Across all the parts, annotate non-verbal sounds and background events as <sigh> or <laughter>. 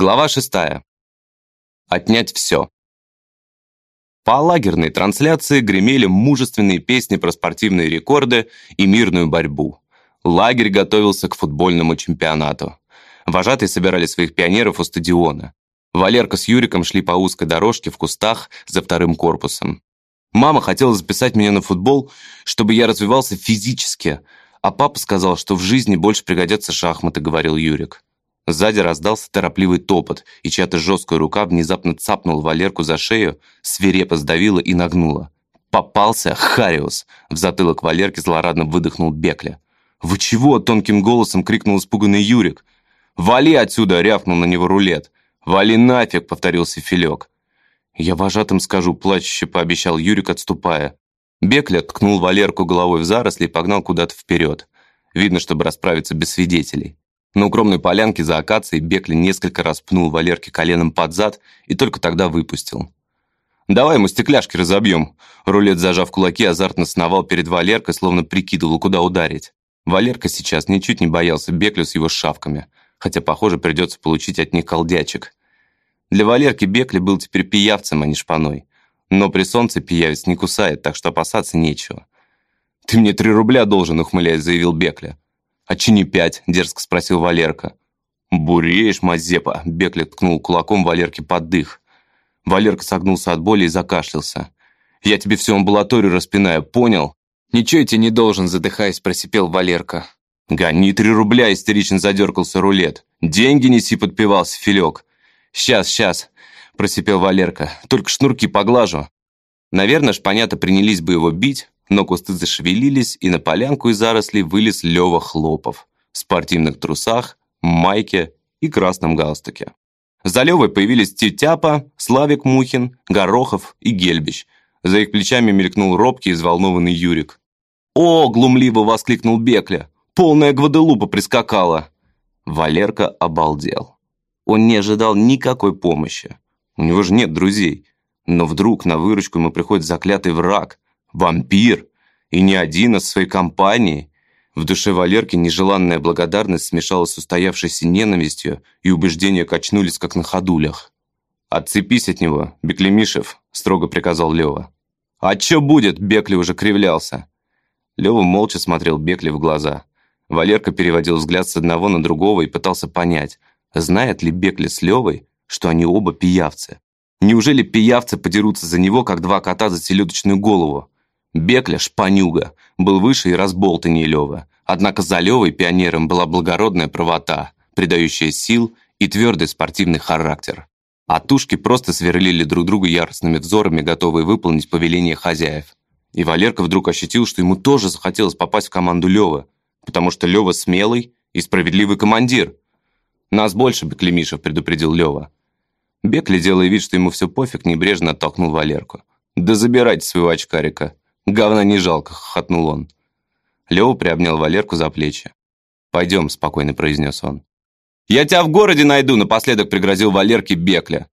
Глава шестая. Отнять все. По лагерной трансляции гремели мужественные песни про спортивные рекорды и мирную борьбу. Лагерь готовился к футбольному чемпионату. Вожатые собирали своих пионеров у стадиона. Валерка с Юриком шли по узкой дорожке в кустах за вторым корпусом. Мама хотела записать меня на футбол, чтобы я развивался физически, а папа сказал, что в жизни больше пригодятся шахматы, говорил Юрик. Сзади раздался торопливый топот, и чья-то жесткая рука внезапно цапнула Валерку за шею, свирепо сдавила и нагнула. «Попался Хариус!» В затылок Валерки злорадно выдохнул Бекля. «Вы чего?» — тонким голосом крикнул испуганный Юрик. «Вали отсюда!» — рявкнул на него рулет. «Вали нафиг!» — повторился Филек. «Я вожатым скажу», — плачуще пообещал Юрик, отступая. Бекля ткнул Валерку головой в заросли и погнал куда-то вперед. Видно, чтобы расправиться без свидетелей. На укромной полянке за акацией Бекли несколько раз пнул Валерке коленом под зад и только тогда выпустил. «Давай мы стекляшки разобьем!» Рулет, зажав кулаки, азартно сновал перед Валеркой, словно прикидывал, куда ударить. Валерка сейчас ничуть не боялся Беклю с его шавками, хотя, похоже, придется получить от них колдячек. Для Валерки Бекли был теперь пиявцем, а не шпаной. Но при солнце пиявец не кусает, так что опасаться нечего. «Ты мне три рубля должен», — ухмыляясь, заявил Бекля. «А че не пять?» – дерзко спросил Валерка. «Буреешь, Мазепа!» – Бекли ткнул кулаком Валерке под дых. Валерка согнулся от боли и закашлялся. «Я тебе всю амбулаторию распинаю, понял?» «Ничего я тебе не должен», – задыхаясь, просипел Валерка. «Гони три рубля!» – истерично задергался рулет. «Деньги неси!» – подпевался Филек. «Сейчас, сейчас!» – просипел Валерка. «Только шнурки поглажу!» Наверное, шпанята принялись бы его бить, но кусты зашевелились, и на полянку из зарослей вылез Лёва Хлопов в спортивных трусах, майке и красном галстуке. За Лёвой появились Тетяпа, Славик Мухин, Горохов и Гельбич. За их плечами мелькнул робкий и взволнованный Юрик. «О!» – глумливо воскликнул Бекля. «Полная Гваделупа прискакала!» Валерка обалдел. Он не ожидал никакой помощи. У него же нет друзей. Но вдруг на выручку ему приходит заклятый враг – Вампир! И не один, а своей компанией. В душе Валерки нежеланная благодарность смешалась с устоявшейся ненавистью, и убеждения качнулись, как на ходулях. «Отцепись от него, Беклемишев», — строго приказал Лева. «А чё будет?» — Бекли уже кривлялся. Лева молча смотрел Бекли в глаза. Валерка переводил взгляд с одного на другого и пытался понять, знает ли Бекли с Левой, что они оба пиявцы. Неужели пиявцы подерутся за него, как два кота за селедочную голову? Бекля, шпанюга, был выше и разболтаннее Лёва. Однако за Лёвой пионером была благородная правота, придающая сил и твердый спортивный характер. А тушки просто сверлили друг друга яростными взорами, готовые выполнить повеление хозяев. И Валерка вдруг ощутил, что ему тоже захотелось попасть в команду Лёвы, потому что Лёва смелый и справедливый командир. «Нас больше, Беклемишев», — предупредил Лёва. Бекли, делая вид, что ему все пофиг, небрежно оттолкнул Валерку. «Да забирайте своего очкарика. «Говна не жалко», — хохотнул он. Лева приобнял Валерку за плечи. «Пойдем», — спокойно произнес он. «Я тебя в городе найду», — напоследок пригрозил Валерке Бекля.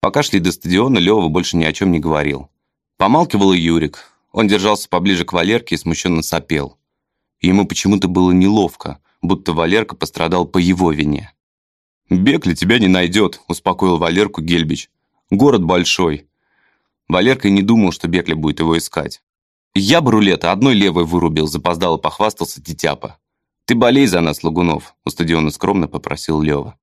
Пока шли до стадиона, Лева больше ни о чем не говорил. Помалкивал и Юрик. Он держался поближе к Валерке и смущенно сопел. Ему почему-то было неловко, будто Валерка пострадал по его вине. «Бекли тебя не найдет», — успокоил Валерку Гельбич. «Город большой». Валерка не думал, что Бекли будет его искать. «Я бы рулета одной левой вырубил», — запоздало похвастался Титяпа. «Ты болей за нас, Лагунов», — у стадиона скромно попросил Лева.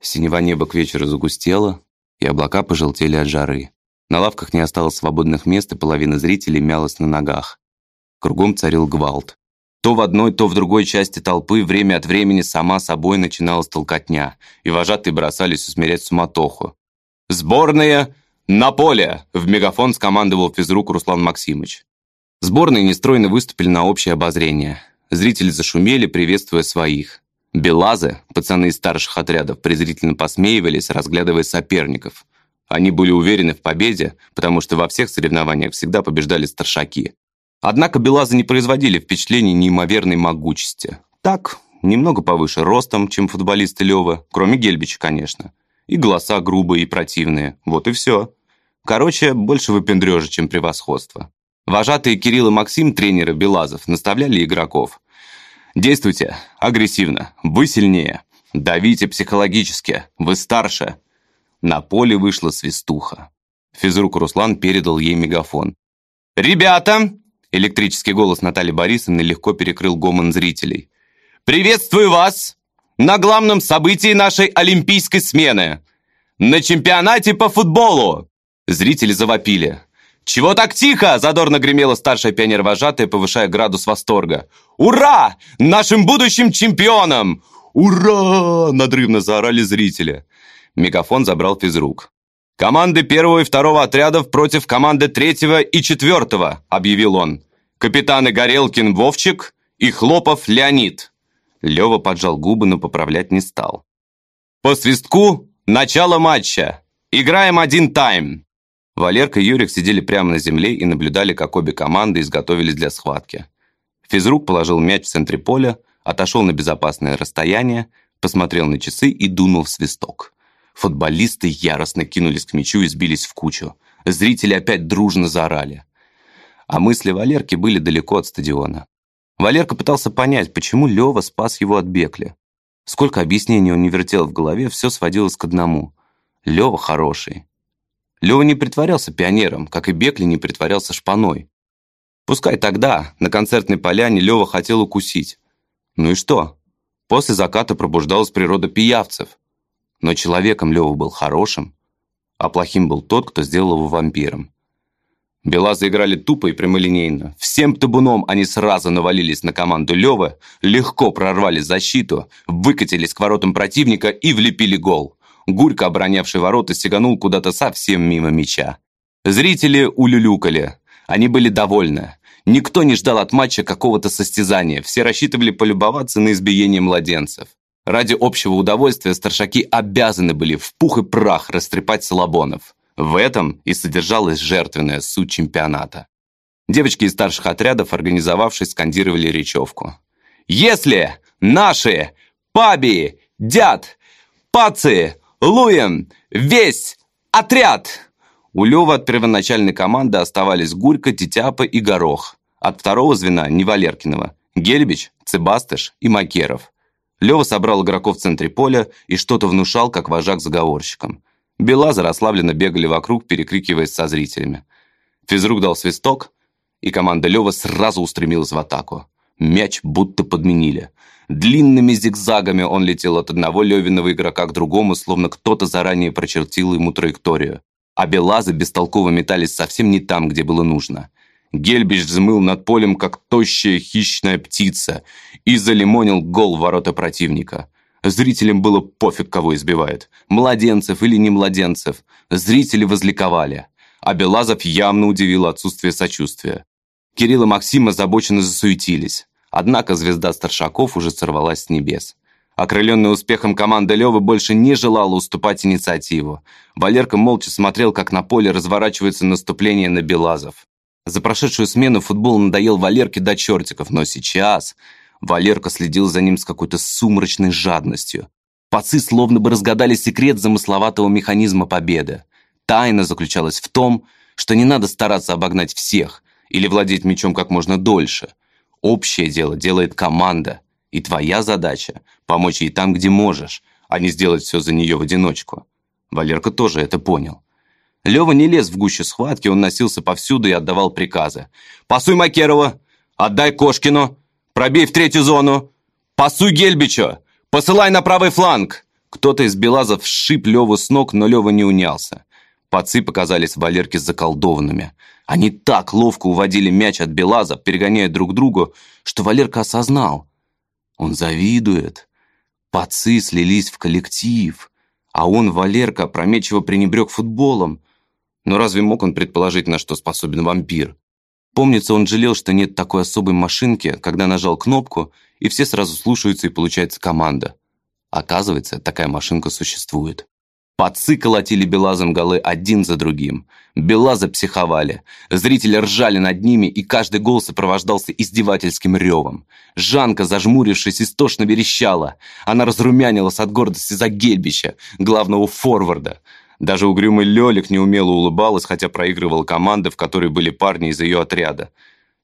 Синева небо к вечеру загустело, и облака пожелтели от жары. На лавках не осталось свободных мест, и половина зрителей мялась на ногах. Кругом царил гвалт. То в одной, то в другой части толпы время от времени сама собой начиналась толкотня, и вожатые бросались усмирять суматоху. «Сборная на поле!» — в мегафон скомандовал физрук Руслан Максимович. Сборные нестройно выступили на общее обозрение. Зрители зашумели, приветствуя своих. Белазы, пацаны из старших отрядов, презрительно посмеивались, разглядывая соперников. Они были уверены в победе, потому что во всех соревнованиях всегда побеждали старшаки. Однако Белазы не производили впечатления неимоверной могучести. Так, немного повыше ростом, чем футболисты Лёва, кроме Гельбича, конечно. И голоса грубые и противные. Вот и все. Короче, больше выпендрежа, чем превосходство. Вожатые Кирилл и Максим, тренеры Белазов, наставляли игроков. «Действуйте агрессивно, вы сильнее. Давите психологически, вы старше!» На поле вышла свистуха. Физрук Руслан передал ей мегафон. «Ребята!» Электрический голос Натальи Борисовны легко перекрыл гомон зрителей. «Приветствую вас на главном событии нашей олимпийской смены! На чемпионате по футболу!» Зрители завопили. «Чего так тихо?» – задорно гремела старшая пионер-вожатая, повышая градус восторга. «Ура! Нашим будущим чемпионам! Ура!» – надрывно заорали зрители. Мегафон забрал физрук. «Команды первого и второго отрядов против команды третьего и четвертого», – объявил он. «Капитаны Горелкин Вовчик и Хлопов Леонид». Лева поджал губы, но поправлять не стал. «По свистку начало матча. Играем один тайм». Валерка и Юрик сидели прямо на земле и наблюдали, как обе команды изготовились для схватки. Физрук положил мяч в центре поля, отошел на безопасное расстояние, посмотрел на часы и дунул в свисток. Футболисты яростно кинулись к мячу и сбились в кучу. Зрители опять дружно заорали. А мысли Валерки были далеко от стадиона. Валерка пытался понять, почему Лева спас его от Бекли. Сколько объяснений он не вертел в голове, все сводилось к одному. Лева хороший. Лева не притворялся пионером, как и Бекли не притворялся шпаной. Пускай тогда, на концертной поляне, Лева хотел укусить. Ну и что? После заката пробуждалась природа пиявцев. Но человеком Лева был хорошим, а плохим был тот, кто сделал его вампиром. Белазы играли тупо и прямолинейно. Всем табуном они сразу навалились на команду Лёвы, легко прорвали защиту, выкатились к воротам противника и влепили гол. Гурько, оборонявший ворота, сиганул куда-то совсем мимо мяча. Зрители улюлюкали. Они были довольны. Никто не ждал от матча какого-то состязания. Все рассчитывали полюбоваться на избиение младенцев. Ради общего удовольствия старшаки обязаны были в пух и прах растрепать Салабонов. В этом и содержалась жертвенная суть чемпионата. Девочки из старших отрядов, организовавшись, скандировали речевку. «Если наши паби, дяд, пацы, Луем! Весь отряд!» У Лёвы от первоначальной команды оставались Гурька, Тетяпа и Горох. От второго звена – Невалеркинова, Гельбич, Цебастыш и Макеров. Лёва собрал игроков в центре поля и что-то внушал, как вожак заговорщикам. Белазы расслабленно бегали вокруг, перекрикиваясь со зрителями. Физрук дал свисток, и команда Лёва сразу устремилась в атаку. Мяч будто подменили. Длинными зигзагами он летел от одного Левиного игрока к другому, словно кто-то заранее прочертил ему траекторию. А Белазы бестолково метались совсем не там, где было нужно. Гельбич взмыл над полем, как тощая хищная птица, и залимонил гол в ворота противника. Зрителям было пофиг, кого избивает. Младенцев или не младенцев. Зрители возликовали. А Белазов явно удивило отсутствие сочувствия. Кирилл и Максим озабоченно засуетились. Однако звезда старшаков уже сорвалась с небес. Окрыленный успехом команда Лёвы больше не желала уступать инициативу. Валерка молча смотрел, как на поле разворачивается наступление на Белазов. За прошедшую смену футбол надоел Валерке до чертиков, но сейчас Валерка следил за ним с какой-то сумрачной жадностью. Пацы словно бы разгадали секрет замысловатого механизма победы. Тайна заключалась в том, что не надо стараться обогнать всех или владеть мячом как можно дольше – Общее дело делает команда, и твоя задача – помочь ей там, где можешь, а не сделать все за нее в одиночку. Валерка тоже это понял. Лева не лез в гущу схватки, он носился повсюду и отдавал приказы. «Пасуй Макерова! Отдай Кошкину! Пробей в третью зону! Пасуй Гельбичу! Посылай на правый фланг!» Кто-то из Белазов сшиб Леву с ног, но Лева не унялся. Пацы показались Валерке заколдованными. Они так ловко уводили мяч от Белаза, перегоняя друг другу, что Валерка осознал. Он завидует. Пацы слились в коллектив, а он, Валерка, опрометчиво пренебрег футболом. Но разве мог он предположить, на что способен вампир? Помнится, он жалел, что нет такой особой машинки, когда нажал кнопку, и все сразу слушаются, и получается команда. Оказывается, такая машинка существует. Пацы колотили Белазом голы один за другим. Белазы психовали. Зрители ржали над ними, и каждый гол сопровождался издевательским ревом. Жанка, зажмурившись, истошно верещала. Она разрумянилась от гордости за Гельбича, главного форварда. Даже угрюмый Лёлик неумело улыбалась, хотя проигрывал команды, в которой были парни из ее отряда.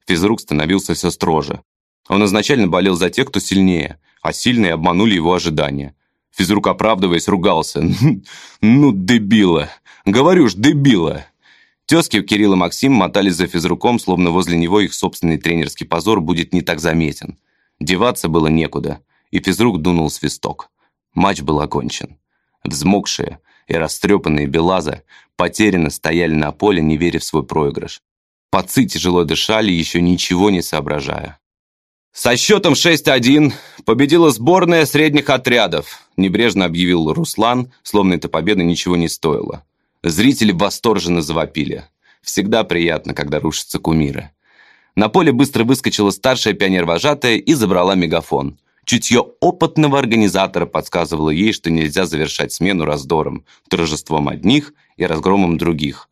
Физрук становился все строже. Он изначально болел за тех, кто сильнее, а сильные обманули его ожидания. Физрук, оправдываясь, ругался. <laughs> «Ну, дебила! Говорю ж, дебила!» Тезки Кирилл и Максим мотались за физруком, словно возле него их собственный тренерский позор будет не так заметен. Деваться было некуда, и физрук дунул свисток. Матч был окончен. Взмокшие и растрепанные Белаза потерянно стояли на поле, не веря в свой проигрыш. Пацы тяжело дышали, еще ничего не соображая. «Со счетом 6-1 победила сборная средних отрядов», небрежно объявил Руслан, словно эта победа ничего не стоила. Зрители восторженно завопили. Всегда приятно, когда рушатся кумиры. На поле быстро выскочила старшая пионер-вожатая и забрала мегафон. Чутье опытного организатора подсказывало ей, что нельзя завершать смену раздором, торжеством одних и разгромом других.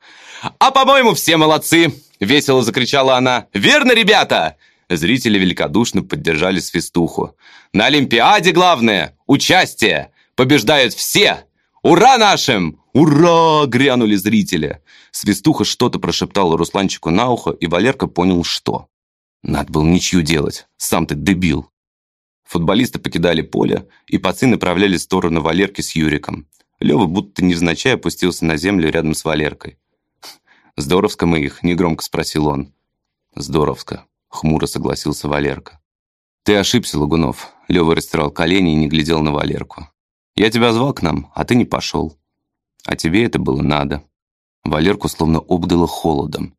«А, по-моему, все молодцы!» – весело закричала она. «Верно, ребята?» Зрители великодушно поддержали свистуху. «На Олимпиаде главное – участие! Побеждают все! Ура нашим! Ура!» – грянули зрители. Свистуха что-то прошептала Русланчику на ухо, и Валерка понял, что. Надо было ничью делать. Сам ты дебил. Футболисты покидали поле, и пацы направлялись в сторону Валерки с Юриком. Лёва будто невзначай опустился на землю рядом с Валеркой. «Здоровско мы их?» – негромко спросил он. «Здоровско», хмуро согласился Валерка. «Ты ошибся, Лагунов». Лёва растирал колени и не глядел на Валерку. «Я тебя звал к нам, а ты не пошел. А тебе это было надо». Валерку словно обдало холодом.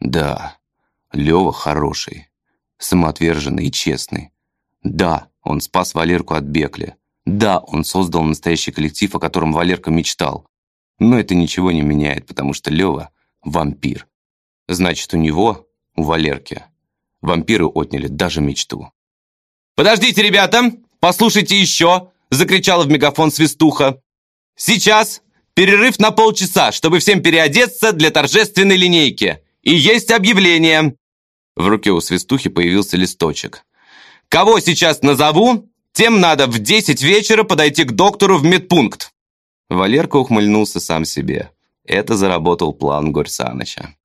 «Да, Лёва хороший, самоотверженный и честный. Да, он спас Валерку от Бекли. Да, он создал настоящий коллектив, о котором Валерка мечтал. Но это ничего не меняет, потому что Лёва — вампир. Значит, у него, у Валерки, Вампиры отняли даже мечту. «Подождите, ребята! Послушайте еще!» – закричала в мегафон свистуха. «Сейчас перерыв на полчаса, чтобы всем переодеться для торжественной линейки. И есть объявление!» В руке у свистухи появился листочек. «Кого сейчас назову, тем надо в 10 вечера подойти к доктору в медпункт!» Валерка ухмыльнулся сам себе. Это заработал план Горь Саныча.